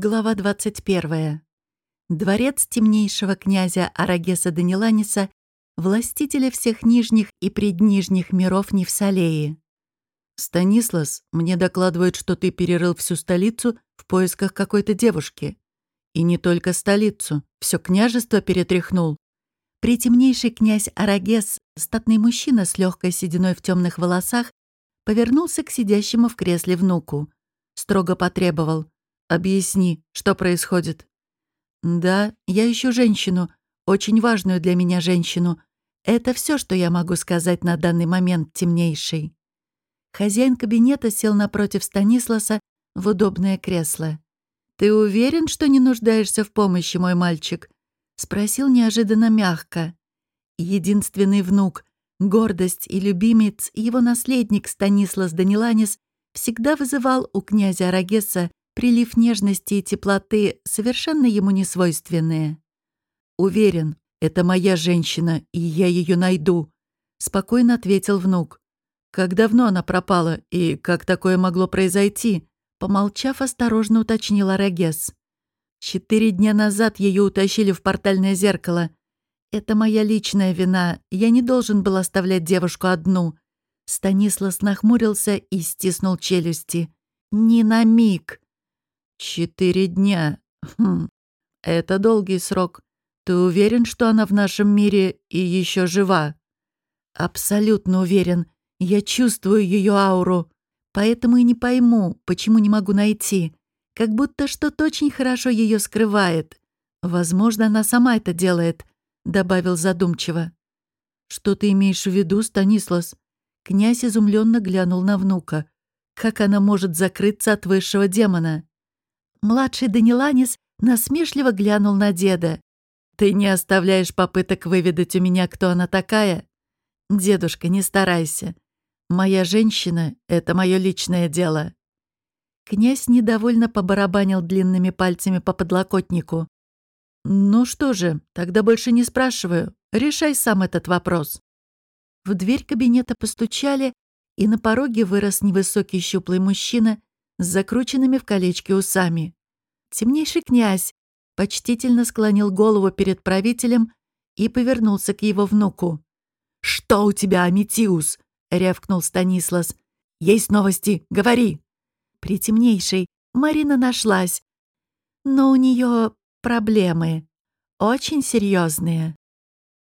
Глава 21. Дворец темнейшего князя Арагеса Даниланиса, властителя всех нижних и преднижних миров Невсалеи. «Станислас, мне докладывают, что ты перерыл всю столицу в поисках какой-то девушки. И не только столицу, все княжество перетряхнул». Притемнейший князь Арагес, статный мужчина с легкой сединой в темных волосах, повернулся к сидящему в кресле внуку. Строго потребовал — «Объясни, что происходит?» «Да, я ищу женщину, очень важную для меня женщину. Это все, что я могу сказать на данный момент, темнейший». Хозяин кабинета сел напротив Станисласа в удобное кресло. «Ты уверен, что не нуждаешься в помощи, мой мальчик?» — спросил неожиданно мягко. Единственный внук, гордость и любимец, его наследник Станислас Даниланис всегда вызывал у князя Арагеса прилив нежности и теплоты, совершенно ему не свойственные. «Уверен, это моя женщина, и я ее найду», — спокойно ответил внук. «Как давно она пропала, и как такое могло произойти?» Помолчав, осторожно уточнила Регес. «Четыре дня назад ее утащили в портальное зеркало. Это моя личная вина, я не должен был оставлять девушку одну». Станислас нахмурился и стиснул челюсти. «Ни на миг!» «Четыре дня. Хм. Это долгий срок. Ты уверен, что она в нашем мире и еще жива?» «Абсолютно уверен. Я чувствую ее ауру. Поэтому и не пойму, почему не могу найти. Как будто что-то очень хорошо ее скрывает. Возможно, она сама это делает», — добавил задумчиво. «Что ты имеешь в виду, Станислас?» Князь изумленно глянул на внука. «Как она может закрыться от высшего демона?» Младший Даниланис насмешливо глянул на деда. «Ты не оставляешь попыток выведать у меня, кто она такая? Дедушка, не старайся. Моя женщина — это мое личное дело». Князь недовольно побарабанил длинными пальцами по подлокотнику. «Ну что же, тогда больше не спрашиваю. Решай сам этот вопрос». В дверь кабинета постучали, и на пороге вырос невысокий щуплый мужчина с закрученными в колечки усами. Темнейший князь почтительно склонил голову перед правителем и повернулся к его внуку. «Что у тебя, Аметиус?» — рявкнул Станислас. «Есть новости, говори!» Притемнейший, Марина нашлась. Но у нее проблемы. Очень серьезные.